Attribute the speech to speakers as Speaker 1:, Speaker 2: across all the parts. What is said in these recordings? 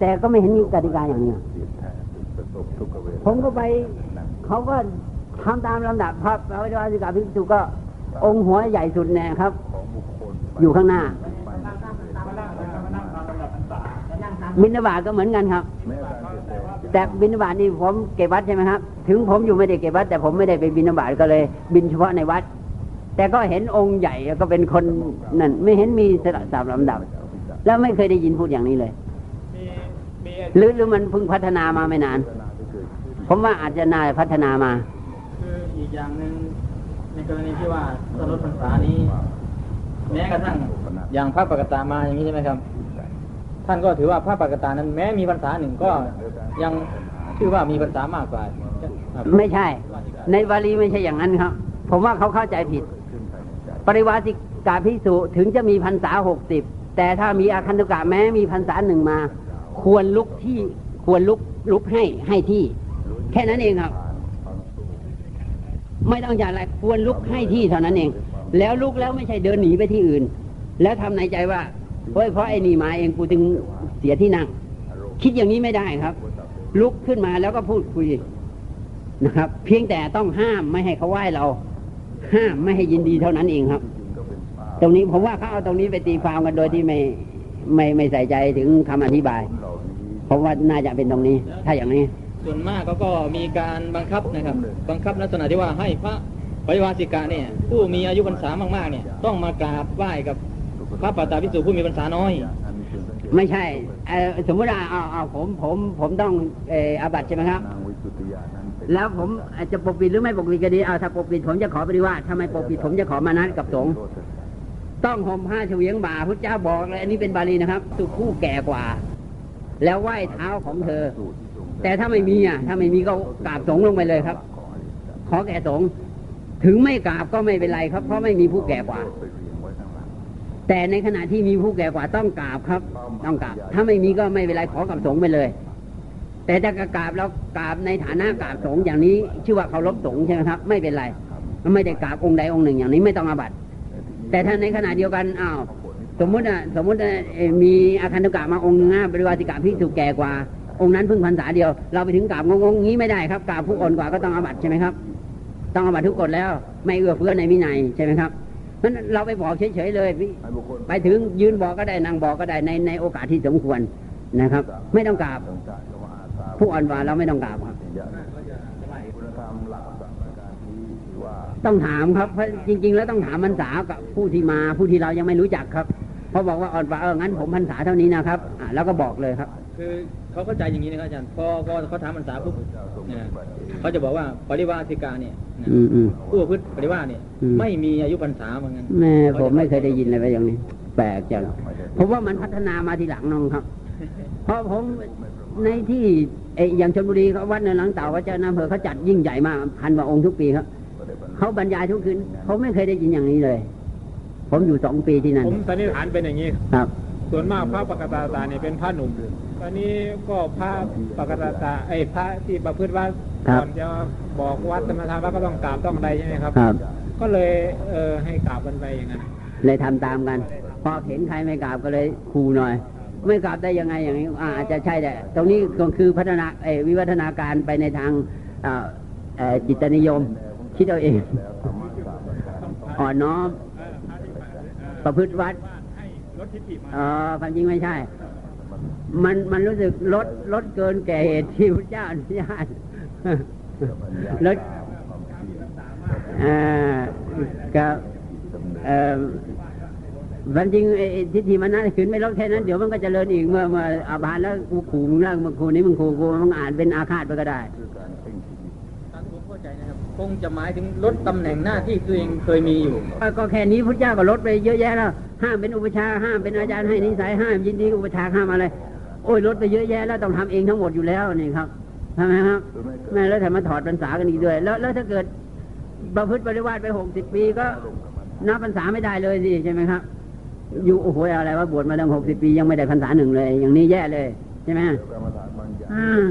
Speaker 1: แต่ก็ไม่เห็นมีกติกาอย่างนี้
Speaker 2: เสียแทนประสบทุกขเวทนา
Speaker 1: ผมก็ไป เขาก็ทำตามลำดับครับพระวิวาสิกาภิกษุก็ องค์หัวใหญ่สุดแน่ครับ
Speaker 2: ของบุคคล
Speaker 1: อยู่ข้างหน้าบิณฑบาตก็เหมือนกันครับ
Speaker 2: แม้การเปลี่ยนแปลง
Speaker 1: แต่บิณฑบาตนี่ผมเก็บวัดใช่ไหมครับ ถึงผมอยู่ไม่ได้เก็บวัด แต่ผมไม่ได้ไปบิณฑบาตก็เลย บินเฉพาะในวัด แต่ก็เห็นองค์ใหญ่ก็เป็นคนนั่นไม่เห็นมีสระสามลำดับ แล้วไม่เคยได้ยินพูดอย่างนี้เลย
Speaker 3: มีมี
Speaker 1: หรือหรือมันเพิ่งพัฒนามาไม่นาน ผมว่าอาจจะน่าพัฒนามา
Speaker 3: คืออีกอย่างหนึ่งในกรณีที่ว่าถ้าลดพรรษานี้ แม้กระทั่งอย่างพระปกตามาอย่างนี้ใช่ไหมครับ ท่านก็ถือว่าพระปกตานั้น แม้มีพรรษาหนึ่งก็ยังถือว่ามีพรรษามากกว่าครับ
Speaker 1: ไม่ใช่ ในบาลีไม่ใช่อย่างนั้นครับ ผมว่าเขาเข้าใจผิด ปริวาสิกาพิสุถึงจะมีพรรษาหกสิบแต่ถ้ามีอาคันตุกะแม้มีพรรษาหนึ่งมา ควรลุกที่ควรลุกลุกให้ให้ที่ แค่นั้นเองครับ ไม่ต้องอย่างไรควรลุกให้ที่เท่านั้นเอง แล้วลุกแล้วไม่ใช่เดินหนีไปที่อื่น แล้วทำในใจว่าเฮ้ยเพราะไอ้นี่มาเองกูจึงเสียที่นั่ง คิดอย่างนี้ไม่ได้ครับ ลุกขึ้นมาแล้วก็พูดคุยนะครับ เพียงแต่ต้องห้ามไม่ให้เขาไหว้เรา ห้ามไม่ให้ยินดีเท่านั้นเองครับ ตรงนี้ผมว่าเขาเอาตรงนี้ไปตีความกันโดยที่ไม่ไม่ไม่ใส่ใจถึงคำอธิบาย ผมว่าน่าจะเป็นตรงนี้ ถ้าอย่างนี้
Speaker 3: ส่วนมากเขาก็มีการบังคับนะครับ บังคับลักษณะที่ว่าให้พระปริวาสิกาเนี่ย ผู้มีอายุพรรษามากๆเนี่ย ต้องมากราบไหว้กับพระปตาพิสุผู้มีพรรษาน้อย
Speaker 1: ไม่ใช่เอ่อสมมติว่าเอาเอาผมผมผมต้องเอ่ออาบัติใช่ไหมครับ
Speaker 2: นางวิสุทธิยานั้นเป็น
Speaker 1: แล้วผมอาจจะปกปิดหรือไม่ปกปิดก็ดีเอาถ้าปกปิดผมจะขอปฏิวาสถ้าไม่ปกปิดผมจะขอมานัดกับสงฆ์ต้องห่มผ้าเฉวียงบ่าพุทธเจ้าบอกเลยอันนี้เป็นบาลีนะครับสุผู้แก่กว่า แล้วไหว้เท้าของเธอ แต่ถ้าไม่มีอะ ถ้าไม่มีก็กราบสงลงไปเลยครับ ขอแก่สงถึงไม่กราบก็ไม่เป็นไรครับ เพราะไม่มีผู้แก่กว่า แต่ในขณะที่มีผู้แก่กว่าต้องกราบครับ ต้องกราบ ถ้าไม่มีก็ไม่เป็นไรขอกับสงไปเลย แต่ถ้ากราบแล้วกราบในฐานะกราบสงอย่างนี้ ชื่อว่าเคารพสงใช่ไหมครับ ไม่เป็นไรไม่ได้กราบองค์ใดองค์หนึ่งอย่างนี้ไม่ต้องอาบัติแต่ถ้าในขณะเดียวกันอ้าว สมมุติอะสมมุติอะเอ่อมีอาคันตุกะมาองค์หนึงนะบริวารสิกาพิสุแก่กว่า องค์นั้นเพิ่งพรรษาเดียว เราไปถึงกราบงงๆงี้ไม่ได้ครับกราบผู้อ่อนกว่าก็ต้องอาบัติใช่ไหมครับ ต้องอาบัติทุกกฎแล้ว ไม่เอื้อเฟื้อในวินัยใช่ไหมครับนั้นเราไปบอกเฉยๆเลย
Speaker 2: ให้บุคคล
Speaker 1: ไปถึงยืนบอกก็ได้นั่งบอกก็ได้ในในโอกาสที่สมควรนะครับ ไม่ต้องกราบ
Speaker 2: ต้องจ่ายคำว่าอาสา
Speaker 1: ผู้อ่อนกว่าเราไม่ต้องกราบครับ
Speaker 2: อย่าคุณธรรมหลักสามประการที่ว่า
Speaker 1: ต้องถามครับเพราะจริง ๆ แล้วต้องถามพรรษากับผู้ที่มาผู้ที่เรายังไม่รู้จักครับเพราะบอกว่าอ่อนกว่าเอองั้นผมพรรษาเท่านี้นะครับอ่าแล้วก็บอกเลยครับ
Speaker 3: คือเขาเข้าใจอย่างนี้นะครับอาจารย์พอพอเขาถามพรรษาปุ๊บเนี่ยเขาจะบอกว่าปริวาสิกาเนี่ยนะ
Speaker 1: อืมอืม
Speaker 3: ผู้ประพฤติปริวาสเนี่ย
Speaker 1: อืม
Speaker 3: ไม่มีอายุพรรษาเหมือนกัน
Speaker 1: แม่ผมไม่เคยได้ยินเลยว่าอย่างนี้ แปลกจังผมว่ามันพัฒนามาทีหลังน้องครับ เพราะผมในที่เอออย่างชลบุรีเขาวัดในหลังเต่าวัดเจ้าน้ำเพอเขาจัดยิ่งใหญ่มากพันกว่าองค์ทุกปีครับเขาบรรยายทุกคืนเขาไม่เคยได้ยินอย่างนี้เลย ผมอยู่สองปีที่นั่น
Speaker 4: ผมสันนิษฐานเป็นอย่างนี้
Speaker 1: ครับ
Speaker 4: ส่วนมากพระปกตาตาเนี่ยเป็นพระหนุ่มตอนนี้ก็พระปกตาตาไอ้พระที่ประพฤติวัด
Speaker 1: ครับ
Speaker 4: ก่อนจะบอกวัดธรรมทานว่าก็ต้องกราบต้องอะไรใช่ไหมครับ
Speaker 1: ครับ
Speaker 4: ก็เลยเออให้กราบกันไปอย่างนั้น
Speaker 1: เลยทำตามกัน พอเห็นใครไม่กราบก็เลยคูหน่อย ไม่กราบได้ยังไงอย่างนี้อาอาจจะใช่แต่ตรงนี้ก็คือพัฒนาเอ่อวิวัฒนาการไปในทางเอ่อเอ่อจิตนิยม คิดเอาเองอ่อนน้อม ประพฤติวัด
Speaker 4: ให้ลดทิฏฐิมา
Speaker 1: เออความจริงไม่ใช่ มันมันรู้สึกลดลดเกินแก่เหตุที่พระเจ้าอนุญาตลดเอ่อกับเอ่อวันจริงไอ้ไอ้ทิฏฐิมันนั่นขืนไม่ลดแค่นั้นเดี๋ยวมันก็เจริญอีกเมื่อเมื่ออาบานแล้วกูขู่มึงแล้วมึงขู่นี้มึงขู่กูมึงอ่านเป็นอาฆาตไปก็ได้
Speaker 3: ครับคงจะหมายถึงลดตำแหน่งหน้าที่ตัวเองเคยมีอยู่
Speaker 1: ก็แค่นี้พุทธเจ้าก็ลดไปเยอะแยะแล้วห้ามเป็นอุปชฌาย์ห้ามเป็นอาจารย์ให้นิสัยห้ามยินดีกับอุปชฌาย์ห้ามอะไร โอ้ยลดไปเยอะแยะแล้วต้องทำเองทั้งหมดอยู่แล้วนี่ครับใช่ไหมครับแม่แล้วแถมมาถอดพรรษากันอีกด้วย แล้วแล้วถ้าเกิดประพฤติปฏิวัติไปหกสิบปีก็นับพรรษาไม่ได้เลยสิใช่ไหมครับอยู่โอ้โหอะไรว่าบวชมาตั้งหกสิบปียังไม่ได้พรรษาหนึ่งเลย อย่างนี้แย่เลยใช่ไหมอ่า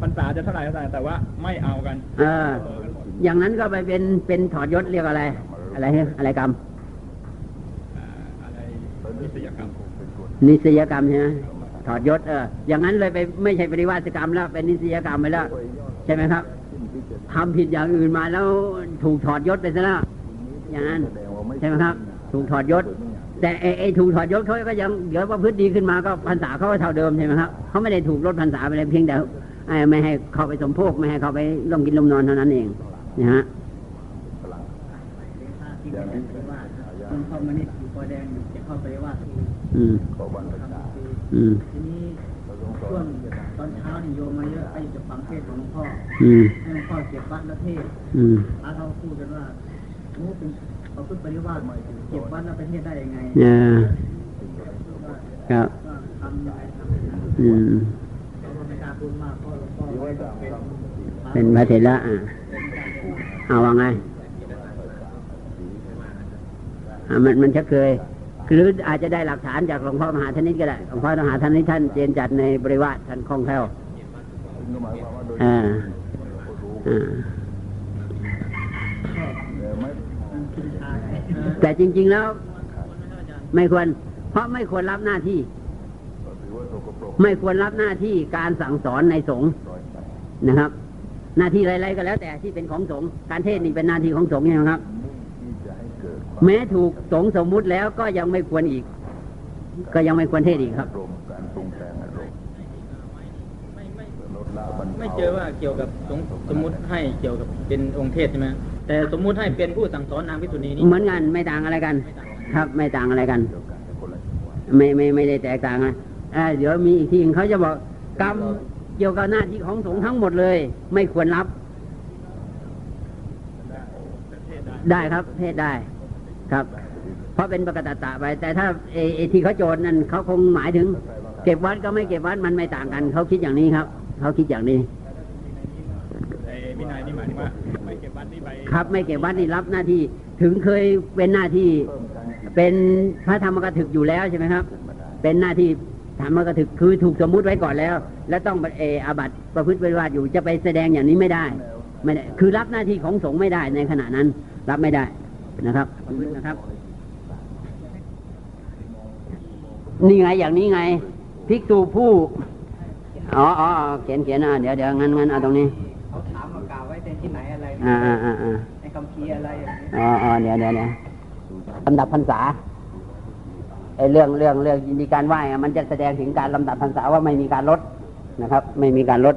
Speaker 4: พรรษาจะเท่าไหร่เท่าไหร่แต่ว่าไม่เอากัน
Speaker 1: เอออย่างนั้นก็ไปเป็นเป็นถอดยศเรียกอะไร อะไรฮะอะไรกรรม
Speaker 4: อะไรนิสยกรรม
Speaker 1: นิสยกรรมใช่ไหมถอดยศเอออย่างนั้นเลยไปไม่ใช่ปริวาสกรรมแล้วเป็นนิสยกรรมไปแล้ว ใช่ไหมครับทำผิดอย่างอื่นมาแล้วถูกถอดยศไปซะแล้วอย่างนั้นใช่ไหมครับ ถูกถอดยศ แต่ไอ้ไอ้ถูกถอดยศเขาก็ยังเดี๋ยวประพฤติดีขึ้นมาก็พรรษาเขาก็เท่าเดิมใช่ไหมครับเขาไม่ได้ถูกลดพรรษาไปเลยเพียงแต่ ไอ้ไม่ให้เข้าไปสมโภคไม่ให้เข้าไปร่วมกินร่วมนอนเท่านั้นเองนะฮะ
Speaker 3: คนเข้ามานี่อยู่ปอแดงจะเข้าไปว่า
Speaker 1: อืมอืม
Speaker 3: ทีนี้ช่วงตอนเช้านี่โยมมาเยอะไปจะฟังเทศน์ของหลวงพ่อ
Speaker 1: อืม
Speaker 3: ให้หลวงพ่อเก็บวัดและเทศน์
Speaker 1: อืม
Speaker 3: พระเขาพูดกันว่าโอ้เป็นเขาพูดปริวาสเก็บวัดแล้วไปเทศน์ได้ยังไง
Speaker 1: เออ
Speaker 3: ว่า
Speaker 1: ครับ
Speaker 3: ว่าทำยังไงทำอย่างนั้น
Speaker 1: อืม
Speaker 3: เราก็ไม่กล้ากเพราะหลวงพ่อเป็น
Speaker 1: พระเถระอ่าเอาว่าไงอ่ามันมันจะเคยหรืออาจจะได้หลักฐานจากหลวงพ่อมหาธนิตก็ได้หลวงพ่อมหาธนิตท่านเจนจัดในบริวารท่านคล่องแคล่วอ่าอ่า
Speaker 3: กินชา
Speaker 1: แต่จริง ๆแล้ว ไม่ควร เพราะไม่ควรรับหน้าที่ ไม่ควรรับหน้าที่การสั่งสอนในสงฆ์นะครับ หน้าที่อะไรๆก็แล้วแต่ที่เป็นของสงฆ์การเทศน์นี่เป็นหน้าที่ของสงฆ์ใช่ไหมครับ แม้ถูกสงฆ์สมมุติแล้วก็ยังไม่ควรอีก ก็ยังไม่ควรเทศน์อีกครับ
Speaker 2: การปรุงแต่งอารมณ์ลดละบรร
Speaker 3: ไม่
Speaker 2: เทา
Speaker 3: เจอว่าเกี่ยวกับสมสมมุติให้เกี่ยวกับเป็นองค์เทศใช่ไหมแต่สมมุติให้เป็นผู้สั่งสอนนางพิสุนีนี้
Speaker 1: เหมือนกันไม่ต่างอะไรกัน ครับไม่ต่างอะไรกัน ไม่ไม่ไม่ได้แตกต่างนะอ่า เดี๋ยวมีอีกทีหนึ่งเขาจะบอกกรรมเกี่ยวกับหน้าที่ของสงฆ์ทั้งหมดเลย ไม่ควรรับ ได้ครับเทศได้ครับ เพราะเป็นปกติตะไปแต่ถ้าเอเอที่เขาโจทย์นั่นเขาคงหมายถึง เก็บวัดก็ไม่เก็บวัดมันไม่ต่างกัน เขาคิดอย่างนี้ครับ เขาคิดอย่างนี้
Speaker 4: ไอ้วินัยนี่หมายถึงว่าไม่เก็บวัดนี่ไป
Speaker 1: ครับไม่เก็บวัดนี่รับหน้าที่ถึงเคยเป็นหน้าที่เป็นพระธรรมกถึกอยู่แล้วใช่ไหมครับ เป็นหน้าที่ ธรรมกถึกคือถูกสมมุติไว้ก่อนแล้ว แล้วต้องเอออาบัติประพฤติปฏิบัติอยู่จะไปแสดงอย่างนี้ไม่ได้ ไม่ได้ คือรับหน้าที่ของสงฆ์ไม่ได้ในขณะนั้น รับไม่ได้นะครับนะครับ นี่ไงอย่างนี้ไงภิกษุผู้อ๋ออ๋ออ๋อเขียนเขียนอะเดี๋ยวเดี๋ยวงั้นงั้นเอาตรงนี้
Speaker 3: เขาถามว่ากล่าวไว้ในที่ไหนอะไร
Speaker 1: อ่าอ่าอ่าอ่า
Speaker 3: ในคำพีร์อะไรอย่างนี้
Speaker 1: อ๋ออ๋อเดี๋ยวเดี๋ยวเดี๋ยวลำดับพรรษา ไอ้เรื่องเรื่องเรื่องยินดีการไหว้มันจะแสดงถึงการลำดับพรรษาว่าไม่มีการลดนะครับ ไม่มีการลด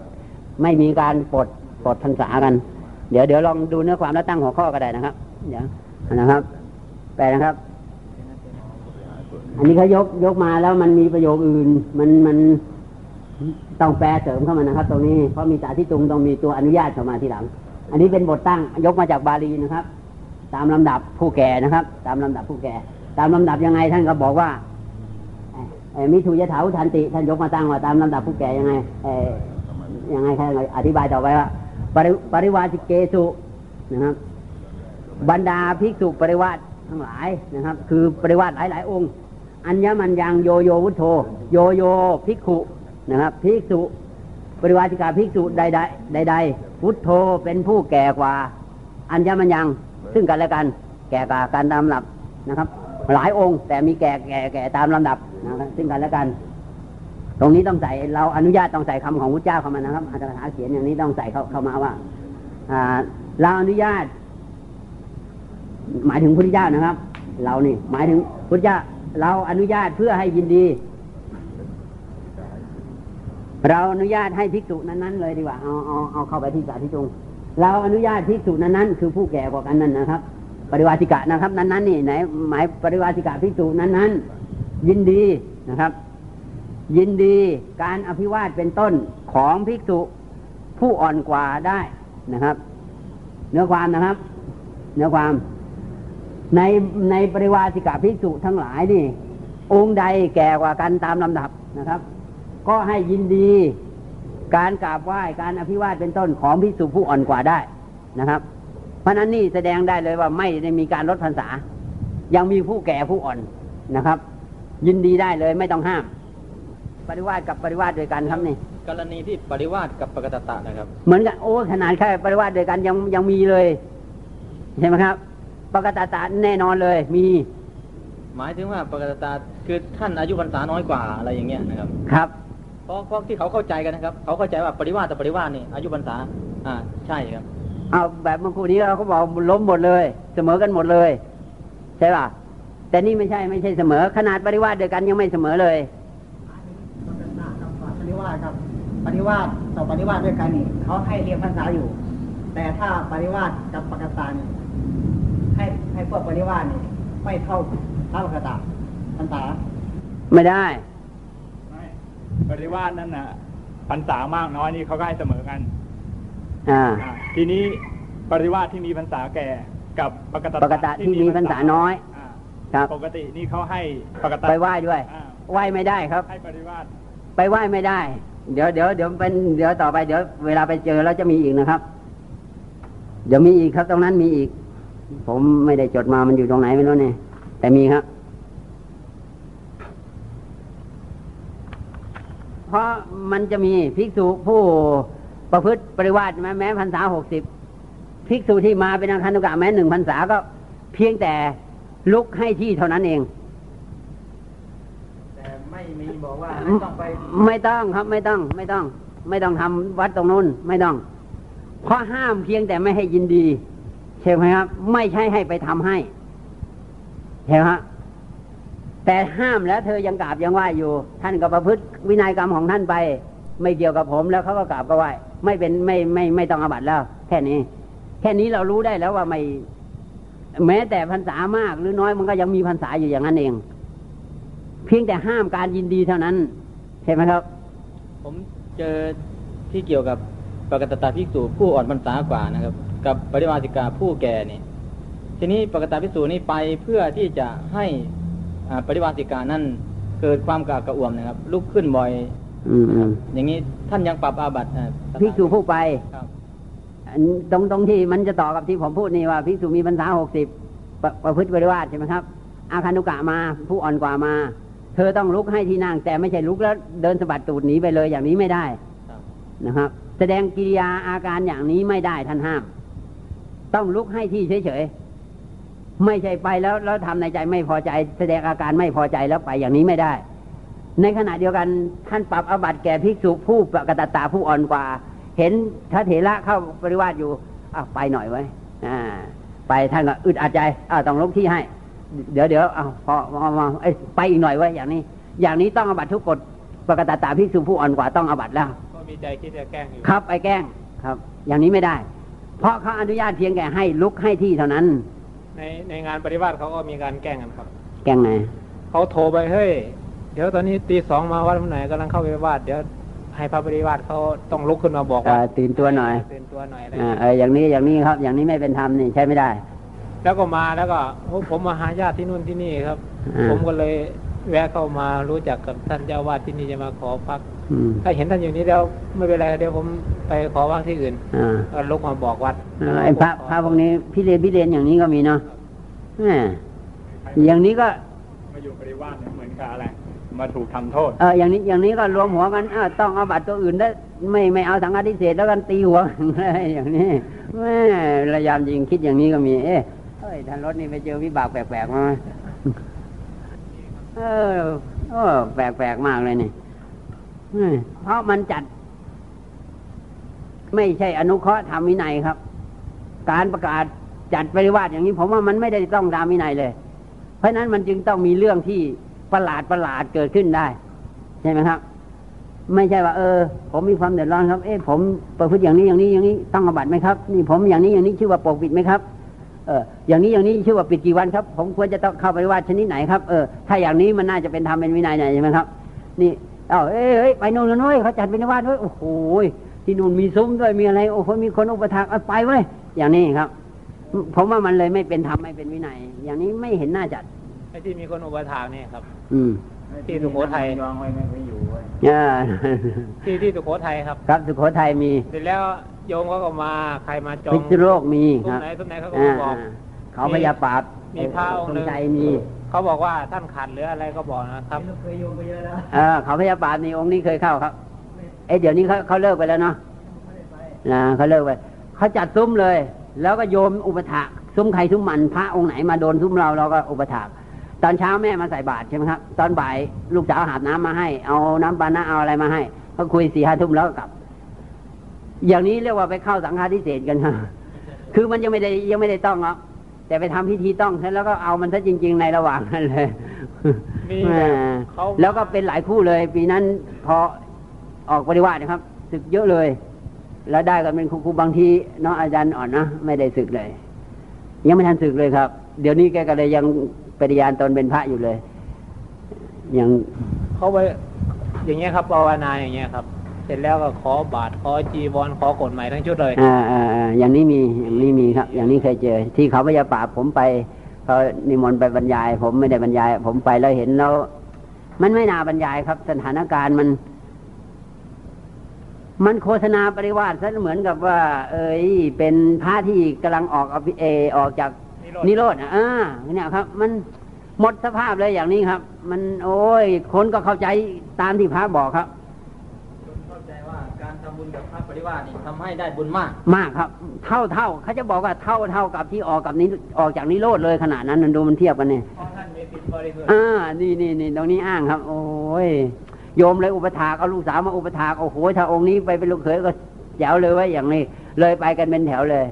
Speaker 1: ไม่มีการปลดปลดพรรษากัน เดี๋ยวเดี๋ยวลองดูเนื้อความแล้วตั้งหัวข้อก็ได้นะครับเดี๋ยวนะครับแปลนะครับ อันนี้เขายกยกมาแล้วมันมีประโยคอื่น มันมันต้องแปลเสริมเข้ามานะครับ ตรงนี้เพราะมีสาธิตุงต้องมีตัวอนุญาตเข้ามาทีหลัง อันนี้เป็นบทตั้งยกมาจากบาลีนะครับ ตามลำดับผู้แก่นะครับ ตามลำดับผู้แก่ ตามลำดับยังไงท่านก็บอกว่ามิถุยถาวุทันติท่านยกมาตั้งว่าตามลำดับผู้แก่ยังไงเอ่อยังไงท่านอธิบายต่อไปว่าปริปริวาสิเกสุนะครับ บรรดาภิกษุปริวาสทั้งหลายนะครับ คือปริวาสหลายหลายๆองค์อัญญมัญยังโยโยวุฒโธโยโยภิกขุนะครับภิกษุปริวาสิกาภิกษุใดใดใดใดๆวุฒโธเป็นผู้แก่กว่า อัญญมัญยังซึ่งกันและกัน แก่กว่ากันตามลำดับนะครับ หลายองค์ แต่มีแก่แก่แก่ตามลำดับนะครับซึ่งกันและกัน ตรงนี้ต้องใส่เราอนุญาตต้องใส่คำของพระเจ้าเข้ามานะครับอาจารย์เขียนอย่างนี้ต้องใส่เข้าเข้ามาว่าอ่าเราอนุญาต หมายถึงพุทธเจ้านะครับ เรานี่หมายถึงพุทธเจ้า เราอนุญาตเพื่อให้ยินดี เราอนุญาตให้ภิกษุนั้นๆเลยดีกว่าเอาเอาเอาเข้าไปที่สาธิจงเราอนุญาตภิกษุนั้นๆคือผู้แก่กว่ากันนั่นนะครับ ปริวาสิกะนะครับ นั้นๆนี่ไหนหมายปริวาสิกะภิกษุนั้นๆ ยินดีนะครับ ยินดีการอภิวาทเป็นต้นของภิกษุผู้อ่อนกว่าได้นะครับ เนื้อความนะครับ เนื้อความในในปริวาสิกาภิกษุทั้งหลายนี่ องค์ใดแก่กว่ากันตามลำดับนะครับ ก็ให้ยินดี การกราบไหว้การอภิวาทเป็นต้นของภิกษุผู้อ่อนกว่าได้นะครับ ราะฉะนั้นนี่แสดงได้เลยว่าไม่ได้มีการลดพรรษา ยังมีผู้แก่ผู้อ่อนนะครับ ยินดีได้เลยไม่ต้องห้าม ปริวาสกับปริวาสด้วยกันครับนี่
Speaker 3: กรณีที่ปริวาสกับปกตตะนะครับ
Speaker 1: เหมือนกันโอ้ขนาดแค่ปริวาสด้วยกันยังยังมีเลยใช่ไหมครับ ปกตตาแน่นอนเลยมี
Speaker 3: หมายถึงว่าปกตตะคือท่านอายุพรรษาน้อยกว่าอะไรอย่างเงี้ยนะครับ
Speaker 1: ครับ
Speaker 3: เพราะเพราะที่เขาเข้าใจกันนะครับ เขาเข้าใจว่าปริวาสแต่ปริวาสนี่อายุพรรษา อ่าใช่ครับ
Speaker 1: เอาแบบเมื่อคู่นี้เขาบอกล้มหมดเลย เสมอกันหมดเลย ใช่ป่ะ แต่นี่ไม่ใช่ไม่ใช่เสมอ ขนาดปริวาสเดียวกันยังไม่เสมอเลย
Speaker 5: ปริวาสครับปริวาสต่อปริวาสด้วยกันนี่เขาให้เรียนภาษาอยู่ แต่ถ้าปริวาสกับปกตานี่ให้ให้พวกปริวาสนี่ไม่เท่าเท่าปกตาภาษา
Speaker 1: ไม่ได้
Speaker 4: ไม่ปริวาสนั่นน่ะพรรษามากน้อยนี่เขาก็ให้เสมอกัน
Speaker 1: อ่า
Speaker 4: อ่า ทีนี้ปริวาสที่มีพรรษาแก่กับปกต
Speaker 1: ปกตะที่มีพรรษาน้อยาครับ
Speaker 4: ปกตินี่เขาให้ปกตะ
Speaker 1: ไปไหว้ด้วย
Speaker 4: อ่า
Speaker 1: ไหว้ไม่ได้ครับ
Speaker 4: ให้ปริวาส
Speaker 1: ไปไหว้ไม่ได้ เดี๋ยวเดี๋ยวเดี๋ยวเป็นเดี๋ยวต่อไปเดี๋ยวเวลาไปเจอแล้วจะมีอีกนะครับ เดี๋ยวมีอีกครับ ตรงนั้นมีอีก ผมไม่ได้จดมามันอยู่ตรงไหนไม่รู้เนี่ยแต่มีครับเพราะมันจะมีภิกษุผู้ ประพฤติปริวาสแม้แม้พรรษาหกสิบภิกษุที่มาเป็นอาคันตุกะแม้หนึ่งพรรษาก็เพียงแต่ลุกให้ที่เท่านั้นเอง
Speaker 3: แต่ไม่มีบอกว่าต้องไป
Speaker 1: ไม่ต้องครับไม่ต้อง ไม่ต้อง ไม่ต้องทำวัดตรงนู้นไม่ต้อง เพราะห้ามเพียงแต่ไม่ให้ยินดีใช่ไหมครับ ไม่ใช่ให้ไปทำให้ใช่ไหมฮะแต่ห้ามแล้วเธอยังกราบยังไหวอยู่ ท่านก็ประพฤติวินัยกรรมของท่านไป ไม่เกี่ยวกับผมแล้วเขาก็กราบก็ไหว ไม่เป็นไม่ไม่ไม่ต้องอาบัตแล้ว แค่นี้ แค่นี้เรารู้ได้แล้วว่าไม่ แม้แต่พรรษามากหรือน้อยมันก็ยังมีพรรษาอยู่อย่างนั้นเอง เพียงแต่ห้ามการยินดีเท่านั้นใช่ไหมครับ
Speaker 3: ผมเจอที่เกี่ยวกับปกตตาภิกษุผู้อ่อนพรรษากว่านะครับ กับปริวาสิกาผู้แก่นี่ทีนี้ปกตตาภิกษุนี่ไปเพื่อที่จะให้ปริวาสิกานั่นเกิดความกระอักกระอ่วมนะครับ ลุกขึ้นบ่อย
Speaker 1: อืมอืม
Speaker 3: อย่างนี้ท่านยังปรับอาบัติอ่า
Speaker 1: ภิกษุผู้ไป
Speaker 3: ครับ
Speaker 1: อันตรงตรงที่มันจะต่อกับที่ผมพูดนี่ว่าภิกษุมีพรรษาหกสิบประพฤติบริวาสใช่ไหมครับ อาคันุกะมาผู้อ่อนกว่ามา เธอต้องลุกให้ที่นั่ง แต่ไม่ใช่ลุกแล้วเดินสะบัดตูดหนีไปเลยอย่างนี้ไม่ได้
Speaker 3: ครับ
Speaker 1: นะครับ แสดงกิริยาอาการอย่างนี้ไม่ได้ท่านห้าม ต้องลุกให้ที่เฉยๆไม่ใช่ไปแล้วแล้วทำในใจไม่พอใจ แสดงอาการไม่พอใจแล้วไปอย่างนี้ไม่ได้ ในขณะเดียวกันท่านปรับอาบัติแก่ภิกษุผู้ปกตตาผู้อ่อนกว่า เห็นพระเถระเข้าปริวาสอยู่อะไปหน่อยไว้ยอ่าไปท่านก็อึดอัดใจอ่าต้องลุกที่ให้ เดี๋ยวเดี๋ยวเอาพอพอมาเอ้ยไปอีกหน่อยไว้ยอย่างนี้ อย่างนี้ต้องอาบัตทุกกฎปกตตาภิกษุผู้อ่อนกว่าต้องอาบัตแล้ว
Speaker 4: ก็มีใจคิดจะแกล้งอยู่
Speaker 1: ครับไปแกล้งครับ อย่างนี้ไม่ได้ เพราะเขาอนุญาตเพียงแค่ให้ลุกให้ที่เท่านั้น
Speaker 4: ในในงานปฏิวัติเขาก็มีการแกล้งกันครับ
Speaker 1: แกล้งไง
Speaker 4: เขาโทรไปเฮ้ยเดี๋ยวตอนนี้ตีสองมาวัดไหนกำลังเข้าไปวาดเดี๋ยวให้พระปฏิวัติเขาต้องลุกขึ้นมาบอกว่า
Speaker 1: เอ่อตื่นตัวหน่อย
Speaker 4: ตื่นตัวหน่อยอะไร
Speaker 1: อ่าเอออย่างนี้อย่างนี้ครับ อย่างนี้ไม่เป็นธรรมนี่ใช้ไม่ได้
Speaker 4: แล้วก็มาแล้วก็โอ้ผมมาหาญาติที่นู่นที่นี่ครับ
Speaker 1: อ่า
Speaker 4: ผมก็เลยแวะเข้ามารู้จักกับท่านเจ้าวาดที่นี่จะมาขอพัก
Speaker 1: อืม
Speaker 4: ถ้าเห็นท่านอยู่นี้แล้วไม่เป็นไรเดี๋ยวผมไปขอพักที่อื่น
Speaker 1: อ่า
Speaker 4: ก็ลุกมาบอกวัด
Speaker 1: เอ่อไอ้พระพระพวกนี้พี่เรียนพี่เรียนอย่างนี้ก็มีเนาะแหมอย่างนี้ก็
Speaker 4: มาอยู่ปริวาสเหมือนกับอะไร มาถูกทำโทษ
Speaker 1: เอออย่างนี้อย่างนี้ก็รวมหัวกันอต้องเอาบัตรตัวอื่นได้ไม่ไม่เอาสังฆาทิเศษแล้วกันตีหัวอย่างนี้แม่ระยำจริงคิดอย่างนี้ก็มี เอ๊ะเฮ้ยท่านรถนี่ไปเจอวิบากแปลกๆมาเออเออแปลกๆมากเลยนี่เพราะมันจัด ไม่ใช่อนุเคราะห์ทำวินัยครับ การประกาศจัดปริวาสอย่างนี้ ผมว่ามันไม่ได้ต้องตามวินัยเลย เพราะนั้นมันจึงต้องมีเรื่องที่ ประหลาดประหลาดเกิดขึ้นได้ ใช่ไหมครับ ไม่ใช่ว่า เออ ผมมีความเดือดร้อนครับ เอ๊ะผมประพฤติอย่างนี้อย่างนี้อย่างนี้ต้องอบัตไหมครับ นี่ผมอย่างนี้อย่างนี้ชื่อว่าปกปิดไหมครับเอออย่างนี้อย่างนี้ชื่อว่าปิดกี่วันครับ ผมควรจะต้องเข้าไปว่าชนิดไหนครับเออถ้าอย่างนี้มันน่าจะเป็นธรรมเป็นวินัยไหนใช่ไหมครับ นี่เอ้าเอ้ยเอ้ยไปนู่นนู่นเว้ยเขาจัดเป็นวัดเว้ยโอ้โหที่นู่นมีซุ้มด้วยมีอะไร โอ้โหมีคนอุปถัมภ์เอาไปเว้ยอย่างนี้ครับผมว่ามันเลยไม่เป็นธรรมไม่เป็นวินัย อย่างนี้ไม่เห็นน้าจัด
Speaker 4: ไอ้ที่มีคนอุปถากเนี่ยครับ
Speaker 1: อืม
Speaker 4: ที่สุโขทัย
Speaker 2: ยองไว้ไม่ไปอยู่ไว้
Speaker 1: อ่า
Speaker 4: ที่ที่สุโขทัยครับ
Speaker 1: ครับสุโขทัยมี
Speaker 4: เสร็จแล้วโยมเขาก็มาใครมาจอง
Speaker 1: พิษณุโลกมี
Speaker 4: ตร
Speaker 1: ค
Speaker 4: ง
Speaker 1: รับ
Speaker 4: ไหนตรงไหนเขาก็
Speaker 1: อ่า
Speaker 4: มาบอก
Speaker 1: อ่าเขาพยาปราบ
Speaker 4: มีพระองค์หนึ่ง
Speaker 1: ใจมี
Speaker 4: เขาบอกว่าท่านขาดหรืออะไรก็บอกนะครับ
Speaker 5: เคยโยมไปเยอะแล้ว
Speaker 1: เออเขาพยาปราบนี่องค์นี้เคยเข้าครับ เอ้ยเดี๋ยวนี้เขาเขาเลิกไปแล้วเนาะนะเขาเลิกไปเขาจัดซุ้มเลย แล้วก็โยมอุปถากซุ้มใครซุ้มมันพระองค์ไหนมาโดนซุ้มเราเราก็อุปถาก ตอนเช้าแม่มาใส่บาตรใช่ไหมครับ ตอนบ่ายลูกสาวหาบน้ำมาให้ เอาน้ำปานะเอาอะไรมาให้ก็คุยสี่ห้าทุ่มแล้วก็กลับ อย่างนี้เรียกว่าไปเข้าสังฆาทิเศษกันครับคือมันยังไม่ได้ยังไม่ได้ต้องหรอกแต่ไปทำพิธีต้องเสร็จแล้วก็เอามันซะจริง ๆ ในระหว่างนั้นเลย
Speaker 4: มี
Speaker 1: แห
Speaker 4: แบบ
Speaker 1: ม
Speaker 4: เขา
Speaker 1: แล้วก็เป็นหลายคู่เลย ปีนั้นพอออกปฏิวัตินะครับศึกเยอะเลย แล้วได้กันเป็นครูๆบางทีเน้องอาจารย์อ่อนนะไม่ได้ศึกเลย ยังไม่ทันศึกเลยครับ เดี๋ยวนี้แกก็เลยยัง ปฏิญาณตนเป็นพระอยู่เลยยัง
Speaker 4: เขาไปอย่างเงี้ยครับภาวนาอย่างเงี้ยครับ เสร็จแล้วก็ขอบาทขอจีวรขอกฎหมายทั้งชุดเลย
Speaker 1: อ่าอ่าอ่าอย่างนี้มีอย่างนี้มีครับ อย่างนี้เคยเจอ ที่เขาพยาป่าบผมไปเขานิมนต์ไปบรรยาย ผมไม่ได้บรรยาย ผมไปแล้วเห็นแล้ว มันไม่น่าบรรยายครับ สถานการณ์มัน มันโฆษณาปริวาสซะเหมือนกับว่า เอ้ยเป็นพระที่กำลังออกอภิเออออกจาก
Speaker 4: นิ
Speaker 1: นิ
Speaker 4: โร
Speaker 1: โร
Speaker 4: ธ
Speaker 1: ธอะอ่าเนี่ยครับ มันหมดสภาพเลยอย่างนี้ครับ มันโอ้ยคนก็เข้าใจตามที่พระบอกครับ
Speaker 3: เข้าใจว่าการทำบุญกับพระปริวาสนี่ทำให้ได้บุญมาก
Speaker 1: มากครับ เท่าเท่าเขาจะบอกว่าเท่าเท่ากับที่ออกกับนี้ออกจากนิโรธเลยขนาดนั้นนะดูมันเทียบกันเนี่ย
Speaker 4: เพราะท่านมีสิทธิ์บริสุทธิ์
Speaker 1: อ่านี่นี่นี่ตรงนี้อ้างครับ โอ้ยโยมเลยอุปถากเอาลูกสาวมาอุปถากโอ้โหถ้าองค์นี้ไปเป็นลูกเขยก็แจ๋วเลยไว้ยอย่างนี้ เลยไปกันเป็นแถวเลย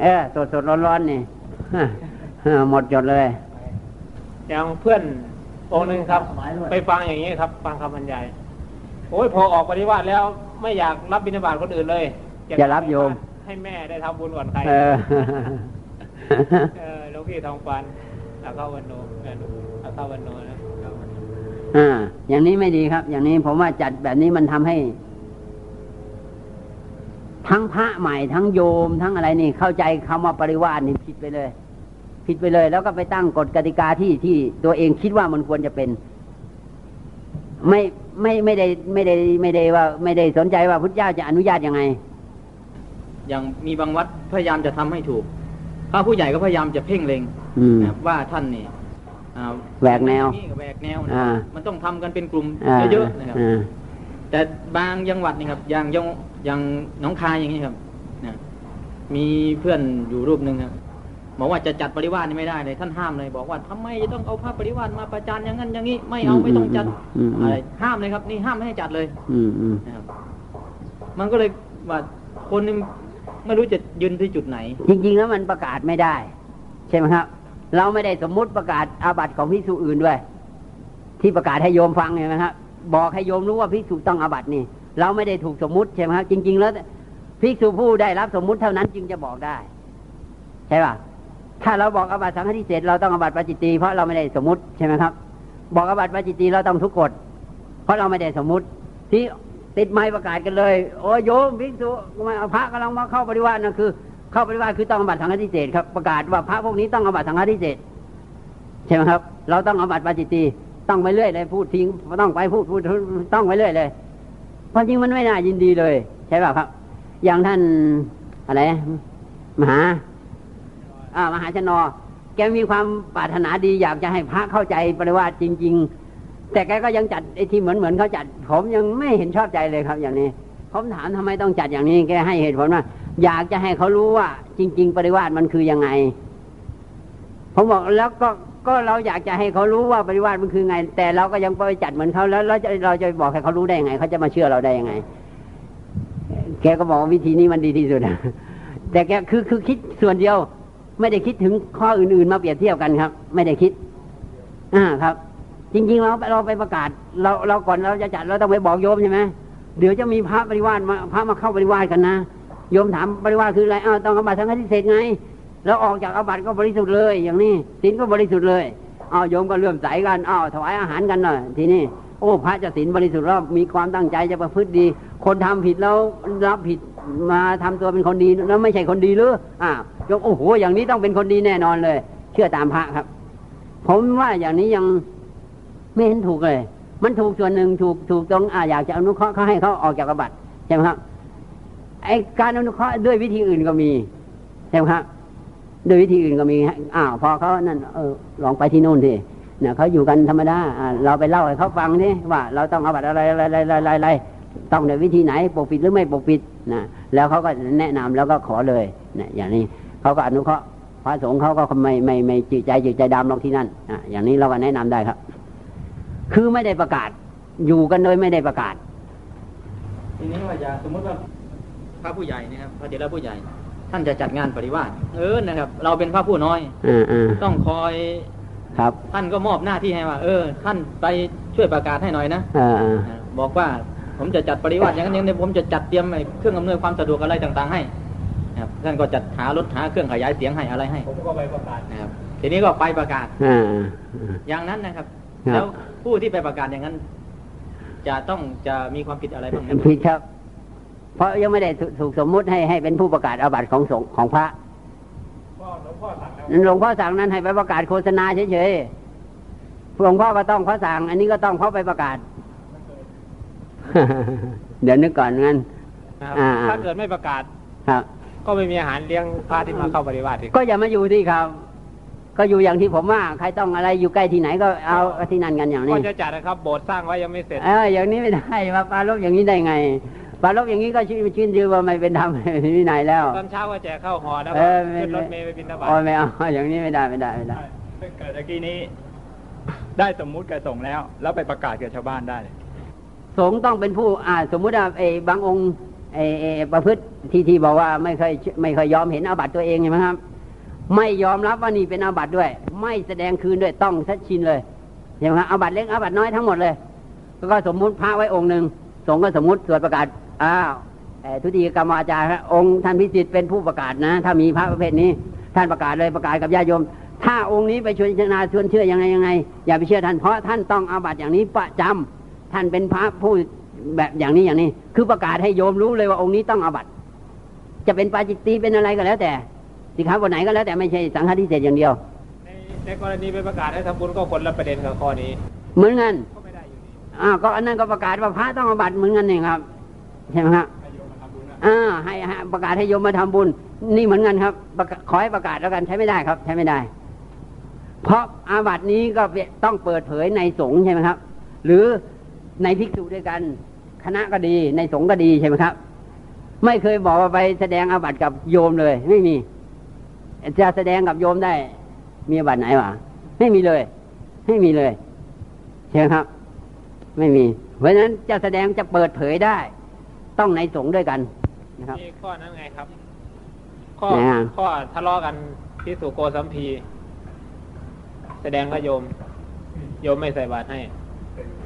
Speaker 1: เออสดสดร้อนร้อนๆนี่หมดจดเลย
Speaker 4: อย่างเพื่อนองค์หนึ่งครับ ไปฟังอย่างนี้ครับ ฟังคำบรรยาย โอ้ยพอออกปฏิวัติแล้วไม่อยากรับบิณฑบาตคนอื่นเลย
Speaker 1: จะรับโยม
Speaker 4: ให้แม่ได้ทำบุญก่อนใคร
Speaker 1: เออ
Speaker 4: เออหลวงพี่ทองฟันอาเข้าวันโนเอออาเข้าวันโนนะ
Speaker 1: อ่าอย่างนี้ไม่ดีครับ อย่างนี้ผมว่าจัดแบบนี้มันทำให้ ทั้งพระใหม่ทั้งโยมทั้งอะไรนี่ เข้าใจคำว่าปริวาสนี่ผิดไปเลย ผิดไปเลย แล้วก็ไปตั้งกฎกติกาที่ที่ตัวเองคิดว่ามันควรจะเป็น ไม่ไม่ไม่ได้ไม่ได้ไม่ได้ว่า ไม่ได้สนใจว่าพุทธเจ้าจะอนุญาตยังไง
Speaker 3: อย่างมีบางวัดพยายามจะทำให้ถูกพระผู้ใหญ่ก็พยายามจะเพ่งเล็ง
Speaker 1: อืม
Speaker 3: นะครับว่าท่านนี่อ่า
Speaker 1: แหวกแนว
Speaker 3: นี่แหวกแนวนะ
Speaker 1: อ่า
Speaker 3: มันต้องทำกันเป็นกลุ่ม
Speaker 1: อ่า
Speaker 3: เยอะๆนะครับ
Speaker 1: อ่า
Speaker 3: แต่บางจังหวัดนี่ครับอย่างยง อย่างหน้องคายอย่างนี้ครับนะมีเพื่อนอยู่รูปหนึ่งครับบอกว่าจะจัดปริวาสนี่ไม่ได้เลยท่านห้ามเลย บอกว่าทำไมจะต้องเอาพระปริวาสมาประจานอย่างนั้นอย่างนี้ ไม่เอาไม่ต้องจัด
Speaker 1: อืมอืม
Speaker 3: อะไรห้ามเลยครับ นี่ห้ามไม่ให้จัดเลย
Speaker 1: อืมอืม
Speaker 3: นะครับ มันก็เลยว่าคนนึงไม่รู้จะยืนที่จุดไหน
Speaker 1: จริง ๆ แล้วมันประกาศไม่ได้ ใช่ไหมครับ เราไม่ได้สมมุติประกาศอาบัติของพิสูจอื่นด้วย ที่ประกาศให้โยมฟังเห็นไหมครับบอกให้โยมรู้ว่าพิสูจต้องอาบัตินี่ เราไม่ได้ถูกสมมุติใช่ไหมครับจริง ๆ แล้วพิสูจผู้ได้รับสมมุติเท่านั้นจึงจะบอกได้ ใช่ป่ะถ้าเราบอกอบัติสังฆทิเศษเราต้องอบัติปาจิตีเพราะเราไม่ได้สมมติใช่ไหมครับ บอกอบัติปาจิตีเราต้องทุกกฎเพราะเราไม่ได้สมมุติ ที่ติดไม้ประกาศกันเลย โอ้ยโยมภิกษุมาพระกำลังมาเข้าปฏิวัตินะคือ เข้าปฏิวัติคือต้องอบัติสังฆทิเศษครับประกาศว่าพระพวกนี้ต้องอบัติสังฆทิเศษใช่ไหมครับ เราต้องอบัติปาจิตตีต้องไปเรื่อยเลยพูดทิ้งต้องไปพูดพูดต้องไปเรื่อยเลย ความจริงมันไม่น่ายินดีเลย ใช่ป่ะครับ อย่างท่านอะไร มหาอ่ามหาชนอแกมีความปรารถนาดีอยากจะให้พระเข้าใจปริวาสจริง ๆ แต่แกก็ยังจัดไอ้ที่เหมือนเหมือนเขาจัด ผมยังไม่เห็นชอบใจเลยครับ อย่างนี้ ผมถามทำไมต้องจัดอย่างนี้ แกให้เหตุผลว่า อยากจะให้เขารู้ว่า จริง ๆ ปริวาสมันคือยังไง ผมบอกแล้วก็ ก็เราอยากจะให้เขารู้ว่าปริวาสมันคือไง แต่เราก็ยังไปจัดเหมือนเขาแล้วเราจะเราจะบอกให้เขารู้ได้ยังไงเขาจะมาเชื่อเราได้ยังไง แกก็บอกว่าวิธีนี้มันดีที่สุดแต่แกคือคือคิดส่วนเดียว ไม่ได้คิดถึงข้ออื่นๆ มาเปรียบเทียบกันครับ ไม่ได้คิด อ่าครับ จริง ๆ เราเราไปประกาศ เราเราก่อนเราจะจัดเราต้องไปบอกโยมใช่ไหมเดี๋ยวจะมีพระปริวาสมาพระมาเข้าปริวาสกันนะโยมถามปริวาสคืออะไรอ้าวต้องอาบัติสังฆทิเศษไง แล้วออกจากอาบัติก็บริสุทธิ์เลย อย่างนี้ศีลก็บริสุทธิ์เลยอ้าวโยมก็เลื่อมใสกันอ้าวถวายอาหารกันหน่อยทีนี้โอ้พระจะศีลบริสุทธิ์แล้วมีความตั้งใจจะประพฤติดี คนทำผิดแล้วรับผิดมาทำตัวเป็นคนดีแล้วไม่ใช่คนดีหรืออ้าวโยมโอ้โหอย่างนี้ต้องเป็นคนดีแน่นอนเลย เชื่อตามพระครับ ผมว่าอย่างนี้ยังไม่เห็นถูกเลย มันถูกส่วนหนึ่งถูกถูกตรงอาอยากจะอนุเคราะห์เขาให้เขาออกจากอาบัติใช่ไหมครับไอการอนุเคราะห์ด้วยวิธีอื่นก็มีใช่ไหมครับ โดยวิธีอื่นก็มีอ้าวพอเขานั่นเออลองไปที่นู่นสิเนี่ยเขาอยู่กันธรรมดาอ่าเราไปเล่าให้เขาฟังนี่ว่า เราต้องเอาบัติอะไรอะไรอะไรอะไรอะไรต้องในวิธีไหนปกปิดหรือไม่ปกปิดนะแล้วเขาก็แนะนำแล้วก็ขอเลยนะอย่างนี้เขาก็อนุเคราะห์พระสงฆ์เขาก็ไม่ไม่ไม่จิตใจจิตใจดำหรอกที่นั่นอะอย่างนี้เราก็แนะนำได้ครับ คือไม่ได้ประกาศ อยู่กันโดยไม่ได้ประกาศ
Speaker 3: ทีนี้ว่าอย่าสมมติว่าพระผู้ใหญ่นะครับพระเดชผู้ใหญ่ ท่านจะจัดงานปริวาสเออนะครับ เราเป็นพระผู้น้อย
Speaker 1: อ่าอ่า
Speaker 3: ต้องคอย
Speaker 1: ครับ
Speaker 3: ท่านก็มอบหน้าที่ให้ว่า เออ ท่านไปช่วยประกาศให้หน่อยนะ
Speaker 1: อ่าอ่า
Speaker 3: อ่าบอกว่าผมจะจัดปริวาสอย่างนั้นอย่างนี้ผมจะจัดเตรียมไอ้เครื่องอำนวยความสะดวกอะไรต่างๆให้นะครับท่านก็จัดหารถหาเครื่องขยายเสียงให้อะไรให้
Speaker 4: ผมก็ไปประกาศ
Speaker 3: นะครับ ทีนี้ก็ไปประกาศ
Speaker 1: อ่าอ่า
Speaker 3: อย่างนั้นนะครับ
Speaker 1: ครับ
Speaker 3: แล้วผู้ที่ไปประกาศอย่างนั้น จะต้องจะมีความผิดอะไรบ้างไหม
Speaker 1: ผิดครับ เพราะยังไม่ได้ถูถูกสมมุติให้ให้เป็นผู้ประกาศอาบัติของสงฆ์ของพระ
Speaker 4: พ่อหลวงพ่อสั่งแล้ว
Speaker 1: นั้นหลวงพ่อสั่งนั้นให้ไปประกาศโฆษณาเฉยๆหลวงพ่อก็ต้องเขาสั่ง อันนี้ก็ต้องเขาไปประกาศ เดี๋ยวนึกก่อนงั้น
Speaker 4: นะครับ
Speaker 1: อ่า
Speaker 4: ถ้าเกิดไม่ประกาศ
Speaker 1: ครับ
Speaker 4: ก็ไม่มีอาหารเลี้ยงพระที่มาเข้าปฏิบัติอีก
Speaker 1: ก็อย่ามาอยู่ที่ครับ ก็อยู่อย่างที่ผมว่า ใครต้องอะไรอยู่ใกล้ที่ไหนก็เอาที่นั่นกันอย่างนี้
Speaker 4: ก็จะจัดนะครับ โบสถ์สร้างไว้ยังไม่เสร็จ
Speaker 1: เอออย่างนี้ไม่ได้มาปรารบอย่างนี้ได้ไง ปรารบอย่างนี้ก็ชื่อชื่นชื่อว่าไม่เป็นธรรมวินัยแล้ว
Speaker 4: ตอนเช้าก็แจกข้าวห่อแล้ว
Speaker 1: เอ
Speaker 4: ก็
Speaker 1: อไม่
Speaker 4: ขึ้นรถเมล์ไปบินทบาท
Speaker 1: โอ้ยไม่เอาอย่างนี้ไม่ได้ไม่ได้ไม่ได้
Speaker 6: เกิดตะกี้นี้ ได้สมมุติแกส่งแล้ว แล้วไปประกาศกับชาวบ้านได้
Speaker 1: สงฆ์ต้องเป็นผู้อ่าสมมุติว่าไอ้บางองค์ไอ้ไอ้ประพฤติที่ที่บอกว่าไม่เคยไม่เคยยอมเห็นอาบัติตัวเองใช่ไหมครับ ไม่ยอมรับว่านี่เป็นอาบัติด้วย ไม่แสดงคืนด้วยต้องชัดชินเลยใช่ไหมครับอาบัติเล็กอาบัติน้อยทั้งหมดเลยแล้วก็สมมุติพระไว้องค์หนึ่งสงฆ์ก็สมมุติสวดประกาศ อ้าวเอ่อทุติยกรรมวาจาครับองค์ท่านพิสิทธิ์เป็นผู้ประกาศนะ ถ้ามีพระประเภทนี้ท่านประกาศเลยประกาศกับญาติโยม ถ้าองค์นี้ไปชวนชนาชวนเชื่อยังไงยังไง อย่าไปเชื่อท่านเพราะท่านต้องอาบัติอย่างนี้ประจำท่านเป็นพระผู้แบบอย่างนี้อย่างนี้ คือประกาศให้โยมรู้เลยว่าองค์นี้ต้องอาบัติจะเป็นปาจิตตีเป็นอะไรก็แล้วแต่สิครับวันไหนก็แล้วแต่ไม่ใช่สังฆาทิเศษอย่างเดียว
Speaker 4: ในในกรณีไปประกาศให้ทำบุญก็คนละประเด็นกับข้อนี้
Speaker 1: เหมือนกัน
Speaker 4: ก็ไม่ได้อยู่ดี
Speaker 1: อ่าก็อันนั้นก็ประกาศว่าพระต้องอาบัติเหมือนกันนี่ครับ ใช่ไหมครับอ่าให้ประกาศให้โยมมาทำบุญ นี่เหมือนกันครับขอให้ประกาศแล้วกันใช้ไม่ได้ครับ ใช้ไม่ได้ เพราะอาบัตินี้ก็ต้องเปิดเผยในสงฆ์ใช่ไหมครับ หรือในภิกษุด้วยกันคณะก็ดี ในสงฆ์ก็ดีใช่ไหมครับ ไม่เคยบอกว่าไปแสดงอาบัติกับโยมเลย ไม่มี จะแสดงกับโยมได้ มีอาบัติไหนวะไม่มีเลย ไม่มีเลยใช่ไหมครับ ไม่มี เพราะฉะนั้นจะแสดงจะเปิดเผยได้ ต้องในสงฆ์ด้วยกันนะครับ
Speaker 4: มีข้อนั้นไงครับ ข้อ
Speaker 1: ไหนอะ
Speaker 4: ข้อทะเลาะกันที่สุโกสัมพี แสดงก็โยม โยมไม่ใส่บาตรให้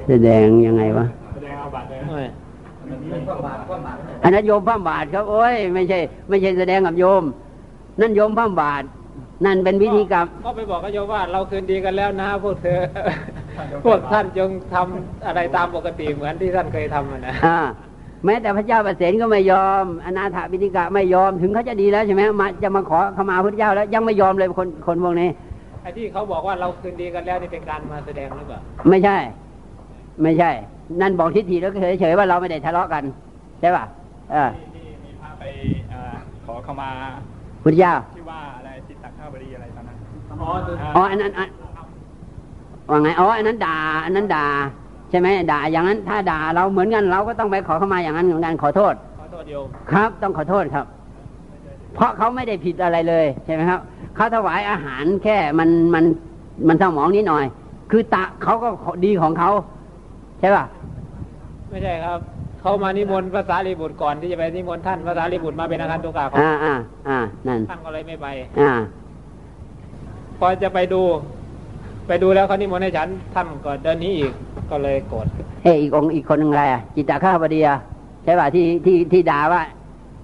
Speaker 1: แสดงยังไงวะ
Speaker 4: แสดงเอาบาตรเลยเอ้ย
Speaker 1: อันนั้นโยมพระบาทครับ โอ้ยไม่ใช่ ไม่ใช่แสดงกับโยม นั่นโยมพระบาท นั่นเป็นวิธีกรรม
Speaker 4: ก็ไปบอกกับโยมว่าเราคืนดีกันแล้วนะพวกเธอ พวกท่านจงทำอะไรตามปกติเหมือนที่ท่านเคยทำอะนะ
Speaker 1: อ่า แม้แต่พระเจ้าประเสนก็ไม่ยอม อนาถาบิณิกะไม่ยอม ถึงเขาจะดีแล้วใช่ไหมมาจะมาขอขมาพระเจ้าแล้วยังไม่ยอมเลยคนคนพวกนี้
Speaker 4: ไอ้ที่เขาบอกว่าเราคืนดีกันแล้วนี่เป็นการมาแสดงหรือเปล่า
Speaker 1: ไม่ใช่ ไม่ใช่ นั่นบอกทิฏฐิแล้วเฉยๆว่าเราไม่ได้ทะเลาะกันใช่ป่ะเออ
Speaker 6: ที่มีพระไปเอ่อขอเข้ามา
Speaker 1: พุทธเจ้า
Speaker 6: ที่ว่าอะไรจิตตักข้าวบดีอะไรตอนนั้น
Speaker 4: อ๋อคือ
Speaker 1: อ๋ออันนั้นอันว่าไงอ๋ออันนั้นด่า อันนั้นด่าใช่ไหมด่าอย่างนั้นถ้าด่าเราเหมือนกันเราก็ต้องไปขอเข้ามาอย่างนั้นเหมือนกันขอโทษ
Speaker 4: ขอโทษโยม
Speaker 1: ครับ ต้องขอโทษครับ เพราะเขาไม่ได้ผิดอะไรเลยใช่ไหมครับเขาถวายอาหารแค่มันมันมันสมองนิดหน่อย คือตะเขาก็ดีของเขาใช่ป่ะ
Speaker 4: ไม่ใช่ครับเขามานิมนต์ภาษาลีบุตรก่อนที่จะไปนิมนต์ท่านภาษาลีบุตรมาเป็นอาการตุกาของ
Speaker 1: อ่าอ่าอ่านั่น
Speaker 4: ท่านก็เลยไม่ไป
Speaker 1: อ่า
Speaker 4: พอจะไปดู ไปดูแล้วเขานิมนต์ให้ฉันท่านก็เดินหนี้อีก ก็เลยโกรธ
Speaker 1: เอยอีกองค์อีกคนหนึ่งอะไรอะจิตตข้าบดีอะใช่ป่ะที่ที่ที่ด่าว่า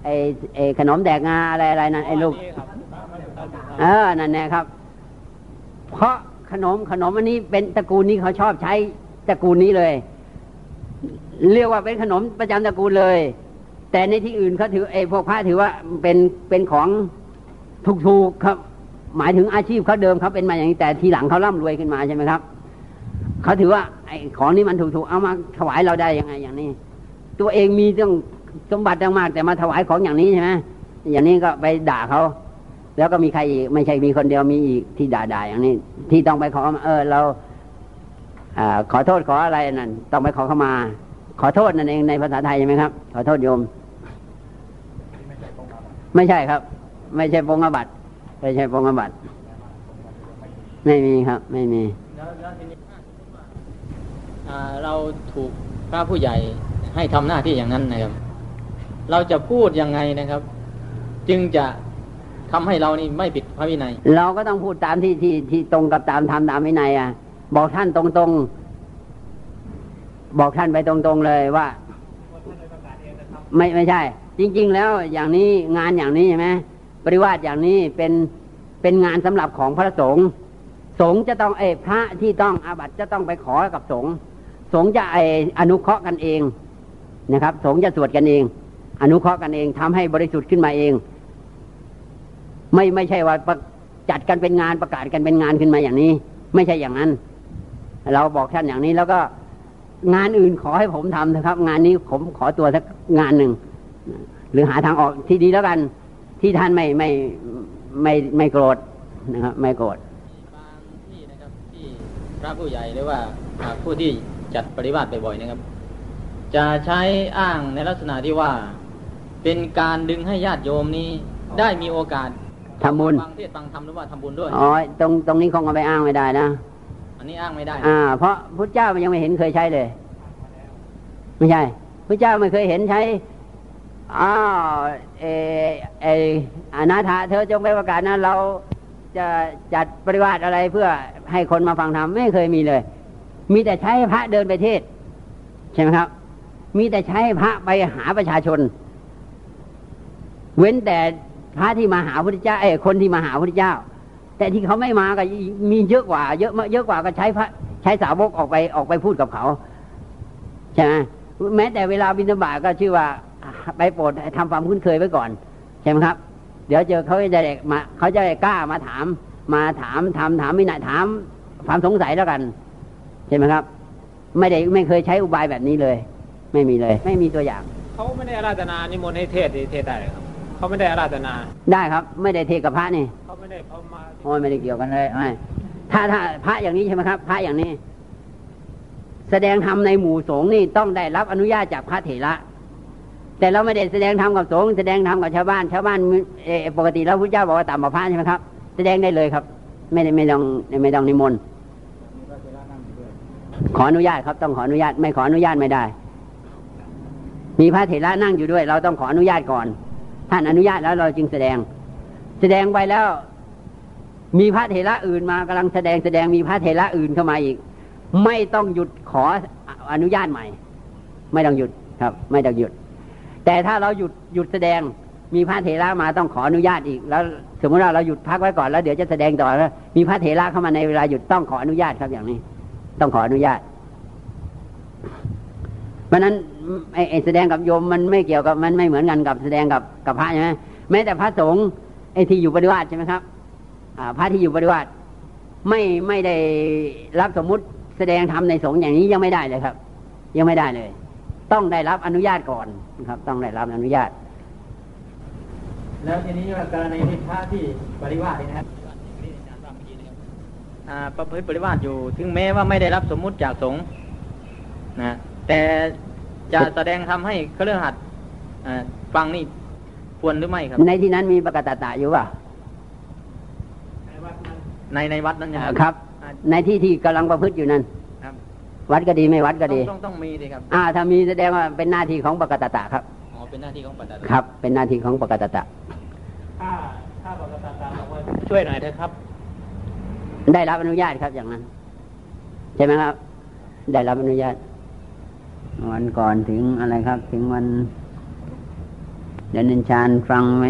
Speaker 1: ไอ้ไอ้ขนมแดกงาอะไรอะไรนั่นไอ้ลูก
Speaker 4: นี่ครับ
Speaker 1: เออนั่นแน่ครับ เพราะขนมขนมอันนี้เป็นตระกูลนี้เขาชอบใช้ตระกูลนี้เลย เรียกว่าเป็นขนมประจำตระกูลเลย แต่ในที่อื่นเขาถือไอ้พวกพระถือว่าเป็นเป็นของถูกๆครับ หมายถึงอาชีพเขาเดิมเขาเป็นมาอย่างนี้แต่ทีหลังเขาร่ำรวยขึ้นมาใช่ไหมครับ เขาถือว่าไอ้ของนี้มันถูกๆเอามาถวายเราได้ยังไงอย่างนี้ ตัวเองมีต้องสมบัติจังมากแต่มาถวายของอย่างนี้ใช่ไหมอย่างนี้ก็ไปด่าเขาแล้วก็มีใครอีกไม่ใช่มีคนเดียวมีอีกที่ด่าๆอย่างนี้ ที่ต้องไปขอเออเราอขอโทษขออะไรนั่นต้องไปขอเข้ามา ขอโทษนั่นเองในภาษาไทยใช่ไหมครับ ขอโทษโยม ไม่ใช่ครับ ไม่ใช่ปงอบัตไม่ใช่ปงอบัตไม่มีครับ ไม่มี
Speaker 3: แล้วแล้วทีนี้อ่า เราถูกพระผู้ใหญ่ให้ทำหน้าที่อย่างนั้นนะครับ เราจะพูดยังไงนะครับ จึงจะทำให้เรานี่ไม่ผิดพระวินัย
Speaker 1: เราก็ต้องพูดตามที่ที่ที่ตรงกับตามธรรมตามวินัยอะ บอกท่านตรงๆ บอกท่านไปตรงๆเลยว่า ไม่ไม่ใช่ จริง ๆ แล้วอย่างนี้งานอย่างนี้ใช่ไหมปริวาสอย่างนี้เป็นเป็นงานสำหรับของพระสงฆ์สงฆ์จะต้องเออพระที่ต้องอาบัติจะต้องไปขอกับสงฆ์ สงจะไออนุเคราะห์กันเองนะครับ สงจะสวดกันเอง อนุเคราะห์กันเองทำให้บริสุทธิ์ขึ้นมาเอง ไม่ไม่ใช่ว่าจัดกันเป็นงานประกาศกันเป็นงานขึ้นมาอย่างนี้ ไม่ใช่อย่างนั้น เราบอกท่านอย่างนี้แล้วก็งานอื่นขอให้ผมทำนะครับ งานนี้ผมขอตัวสักงานหนึ่งหรือหาทางออกที่ดีแล้วกัน ที่ท่านไม่ไม่ไม่ไม่โกรธนะครับ ไม่โกรธ
Speaker 3: บางที่นะครับที่พระผู้ใหญ่หรือว่าผู้ที่ จัดปริวาสบ่อยๆนะครับ จะใช้อ้างในลักษณะที่ว่า เป็นการดึงให้ญาติโยมนี้ได้มีโอกาส
Speaker 1: ทำบุญ
Speaker 3: ฟังเทศน์ฟังธรรมหรือว่าทำบุญด้วย
Speaker 1: อ๋อตรงตรงนี้คงเอาไปอ้างไม่ได้นะ
Speaker 3: อันนี้อ้างไม่ได้
Speaker 1: อ่า เพราะพุทธเจ้ามันยังไม่เห็นเคยใช้เลย ไม่ใช่พุทธเจ้าไม่เคยเห็นใช้อ้าวเออเอออนาถาเธอจงไปประกาศนะเราจะจัดปริวาสอะไรเพื่อให้คนมาฟังธรรมไม่เคยมีเลย มีแต่ใช้พระเดินไปเทศ ใช่ไหมครับ มีแต่ใช้พระไปหาประชาชน เว้นแต่พระที่มาหาพระเจ้าเอ้คนที่มาหาพระเจ้า แต่ที่เขาไม่มาก็มีเยอะกว่า เยอะมากเยอะกว่าก็ใช้พระใช้สาวกออกไปออกไปพูดกับเขาใช่ไหมแม้แต่เวลาบิณฑบาก็ชื่อว่าไปโปรดทำความคุ้นเคยไว้ก่อนใช่ไหมครับ เดี๋ยวเจอเขาจะได้มาเขาจะกล้ามาถาม มาถามถามถามไม่นาถามความสงสัยแล้วกัน ใช่ไหมครับ ไม่ได้ไม่เคยใช้อุบายแบบนี้เลย ไม่มีเลย ไม่มีตัวอย่าง
Speaker 4: เขาไม่ได้อาราธนานิมนต์ให้เทศน์เทศได้เลยครับเขาไม่ได้อาราธนา
Speaker 1: ได้ครับ ไม่ได้เทกับพระนี่
Speaker 4: เขาไม่ได้เขามา
Speaker 1: โอ้ยไม่ได้เกี่ยวกันเลยไม่ถ้าถ้าพระอย่างนี้ใช่ไหมครับ พระอย่างนี้ แสดงธรรมในหมู่สงฆ์นี่ต้องได้รับอนุญาตจากพระเถระแต่เราไม่ได้แสดงธรรมกับสงฆ์แสดงธรรมกับชาวบ้าน ชาวบ้านเอ่อปกติแล้วพระเจ้าบอกว่าต่ำกว่าพระใช่ไหมครับ แสดงได้เลยครับ ไม่ได้ไม่ต้องไม่ต้องนิมนต์ ขออนุญาตครับต้องขออนุญาตไม่ขออนุญาตไม่ได้ มีพระเถระนั่งอยู่ด้วย เราต้องขออนุญาตก่อน ท่านอนุญาตแล้วเราจึงแสดง แสดงไปแล้ว มีพระเถระอื่นมากำลังแสดงแสดงมีพระเถระอื่นเข้ามาอีก ไม่ต้องหยุดขออนุญาตใหม่ ไม่ต้องหยุดครับ ไม่ต้องหยุด แต่ถ้าเราหยุดหยุดแสดงมีพระเถระมาต้องขออนุญาตอีก แล้ว สมมติว่าเราหยุดพักไว้ก่อนแล้วเดี๋ยวจะแสดงต่อแล้วมีพระเถระเข้ามาในเวลาหยุดต้องขออนุญาตครับอย่างนี้ ต้องขออนุญาต เพราะนั้นไอ้แสดงกับโยมมันไม่เกี่ยวกับมันไม่เหมือนกันกับแสดงกับกับพระใช่ไหมแม้แต่พระสงฆ์ไอ้ที่อยู่ปฏิวัติใช่ไหมครับพระที่อยู่ปฏิวัติไม่ไม่ได้รับสมมุติแสดงธรรมในสงฆ์อย่างนี้ยังไม่ได้เลยครับ ยังไม่ได้เลย ต้องได้รับอนุญาตก่อนนะครับ ต้องได้รับอนุญาต
Speaker 3: แล้วทีนี้ว่ารณีที่พระที่ปริวาสนี่นะครับ ประพฤติปริวาสอยู่ ถึงแม้ว่าไม่ได้รับสมมุติจากสงฆ์นะแต่จะแสดงทำให้เครือขัดอ่าฟังนี่ควรหรือไม่ครับ
Speaker 1: ในที่นั้นมีประกาศตะอยู่ป่ะ
Speaker 3: ในในวัดนั้นนะ
Speaker 1: ครับ
Speaker 3: อ่า
Speaker 1: ในที่ที่กำลังประพฤติอยู่นั้น
Speaker 3: ครับ
Speaker 1: วัดก็ดีไม่วัดก็ดี
Speaker 3: ต้องต้องต้องมีสิครับ
Speaker 1: อ่าถ้ามีแสดงว่าเป็นหน้าที่ของประกาศตะครับ
Speaker 3: อ๋อเป็นหน้าที่ของปัตตานี
Speaker 1: ครับ เป็นหน้าที่ของประกาศตะ
Speaker 4: ถ้าถ้าบอกกษัตริย์บอกว่าช่วยหน่อยเถอะครับ
Speaker 1: ได้รับอนุญาตครับอย่างนั้น ใช่ไหมครับ ได้รับอนุญาต วันก่อนถึงอะไรครับ ถึงวันเดือนนินชานฟังไหม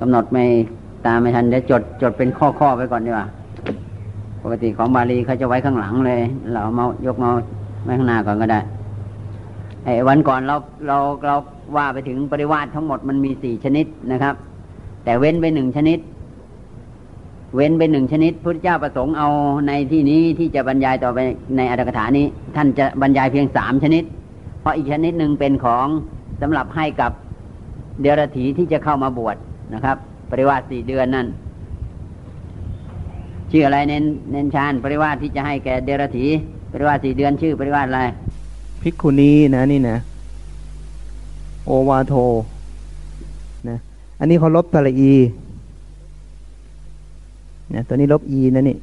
Speaker 1: กำหนดไม่ตามไม่ทันเดี๋ยวจดจดเป็นข้อข้อๆไปก่อนดีกว่าปกติของบาลีเขาจะไว้ข้างหลังเลย เราเอามายกมาไว้ข้างหน้าก่อนก็ได้ไอ้วันก่อนเราเราเราว่าไปถึงปริวาสทั้งหมดมันมีสี่ชนิดนะครับ แต่เว้นไปหนึ่งชนิด เว้นไปหนึ่งชนิดพุทธเจ้าประสงค์เอาในที่นี้ที่จะบรรยายต่อไปในอัตถกถานี้ ท่านจะบรรยายเพียงสามชนิด เพราะอีกชนิดหนึ่งเป็นของสำหรับให้กับเดรัจฉีที่จะเข้ามาบวชนะครับ ปริวาสสี่เดือนนั่นชื่ออะไรเน้นเน้นชานปริวาสที่จะให้แก่เดรัจฉีปริวาสสี่เดือนชื่อปริวาสอะไร
Speaker 7: ภิกขุนีนะนี่นะ โอวาโทนะ อันนี้เขาลบสระอี นะตัวนี้ลบ e นะนี่